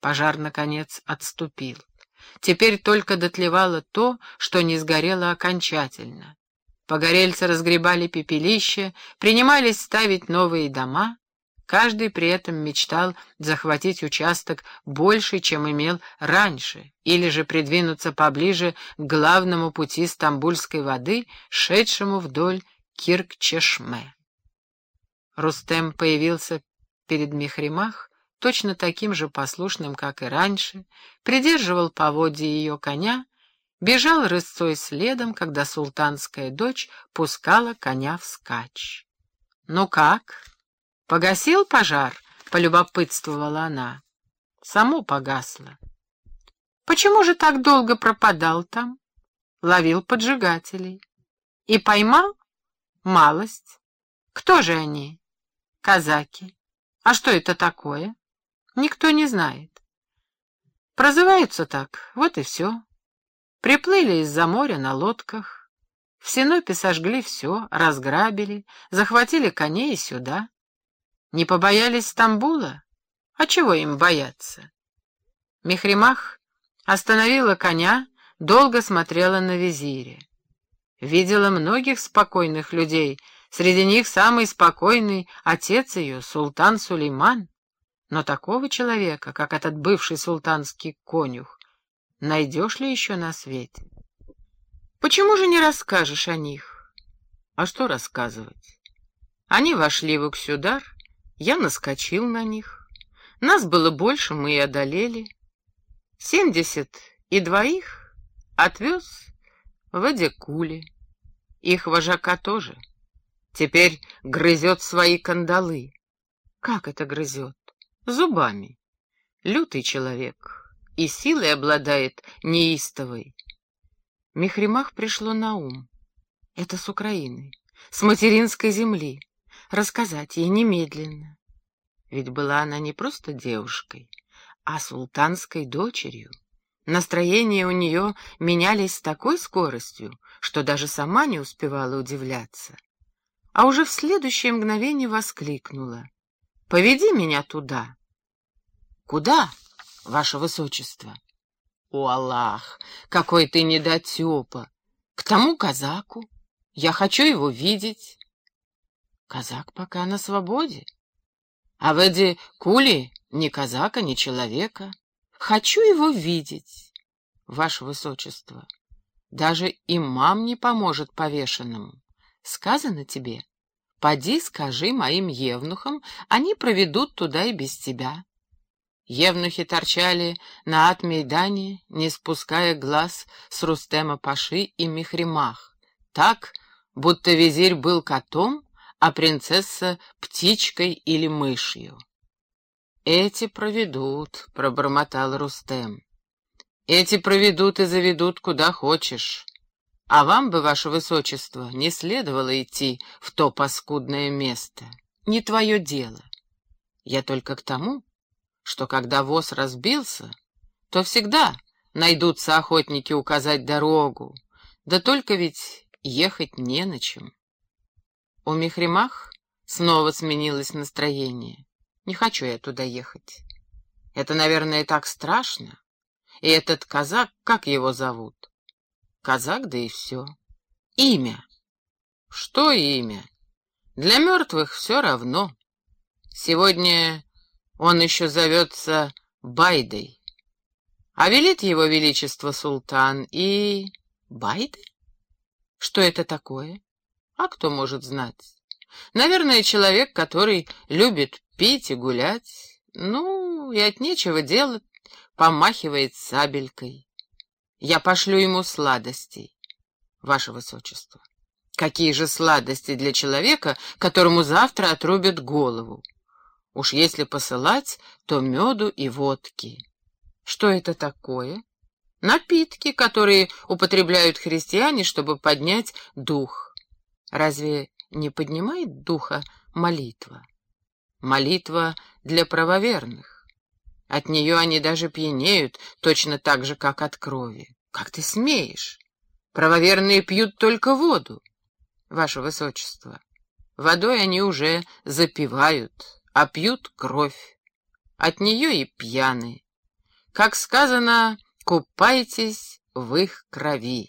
Пожар, наконец, отступил. Теперь только дотлевало то, что не сгорело окончательно. Погорельцы разгребали пепелище, принимались ставить новые дома. Каждый при этом мечтал захватить участок больше, чем имел раньше, или же придвинуться поближе к главному пути стамбульской воды, шедшему вдоль Кирк-Чешме. Рустем появился перед Мехримах, точно таким же послушным, как и раньше, придерживал поводья ее коня, бежал рысцой следом, когда султанская дочь пускала коня вскачь. «Ну как? Погасил пожар?» — полюбопытствовала она. «Само погасло». «Почему же так долго пропадал там?» «Ловил поджигателей». «И поймал?» «Малость». «Кто же они?» «Казаки». «А что это такое?» Никто не знает. Прозываются так, вот и все. Приплыли из-за моря на лодках. В Синопе сожгли все, разграбили, захватили коней сюда. Не побоялись Стамбула? А чего им бояться? Мехримах остановила коня, долго смотрела на визире. Видела многих спокойных людей, среди них самый спокойный отец ее, султан Сулейман. Но такого человека, как этот бывший султанский конюх, найдешь ли еще на свете? Почему же не расскажешь о них? А что рассказывать? Они вошли в Уксюдар, я наскочил на них. Нас было больше, мы и одолели. Семьдесят и двоих отвез в Адекуле. Их вожака тоже. Теперь грызет свои кандалы. Как это грызет? Зубами. Лютый человек и силой обладает неистовой. Мехримах пришло на ум. Это с Украины, с материнской земли. Рассказать ей немедленно. Ведь была она не просто девушкой, а султанской дочерью. Настроения у нее менялись с такой скоростью, что даже сама не успевала удивляться. А уже в следующее мгновение воскликнула. «Поведи меня туда!» Куда, ваше высочество? О, Аллах, какой ты недотепа! К тому казаку. Я хочу его видеть. Казак пока на свободе. А в эти кули ни казака, ни человека. Хочу его видеть, ваше высочество. Даже имам не поможет повешенному. Сказано тебе, поди скажи моим евнухам, они проведут туда и без тебя. Евнухи торчали на Ат-Мейдане, не спуская глаз с Рустема Паши и Мехримах, так, будто визирь был котом, а принцесса — птичкой или мышью. «Эти проведут», — пробормотал Рустем. «Эти проведут и заведут куда хочешь. А вам бы, ваше высочество, не следовало идти в то паскудное место. Не твое дело. Я только к тому, что когда воз разбился, то всегда найдутся охотники указать дорогу, да только ведь ехать не на чем. У Мехримах снова сменилось настроение. Не хочу я туда ехать. Это, наверное, так страшно. И этот казак, как его зовут? Казак, да и все. Имя. Что имя? Для мертвых все равно. Сегодня он еще зовется Байдой. А велит его величество султан и... Байды? Что это такое? А кто может знать? Наверное, человек, который любит пить и гулять. Ну, и от нечего делать, помахивает сабелькой. Я пошлю ему сладостей, ваше высочество. Какие же сладости для человека, которому завтра отрубят голову? Уж если посылать, то меду и водки. Что это такое? Напитки, которые употребляют христиане, чтобы поднять дух. Разве не поднимает духа молитва? Молитва для правоверных. От нее они даже пьянеют, точно так же, как от крови. Как ты смеешь? Правоверные пьют только воду. Ваше Высочество, водой они уже запивают а пьют кровь. От нее и пьяны. как сказано, купайтесь в их крови.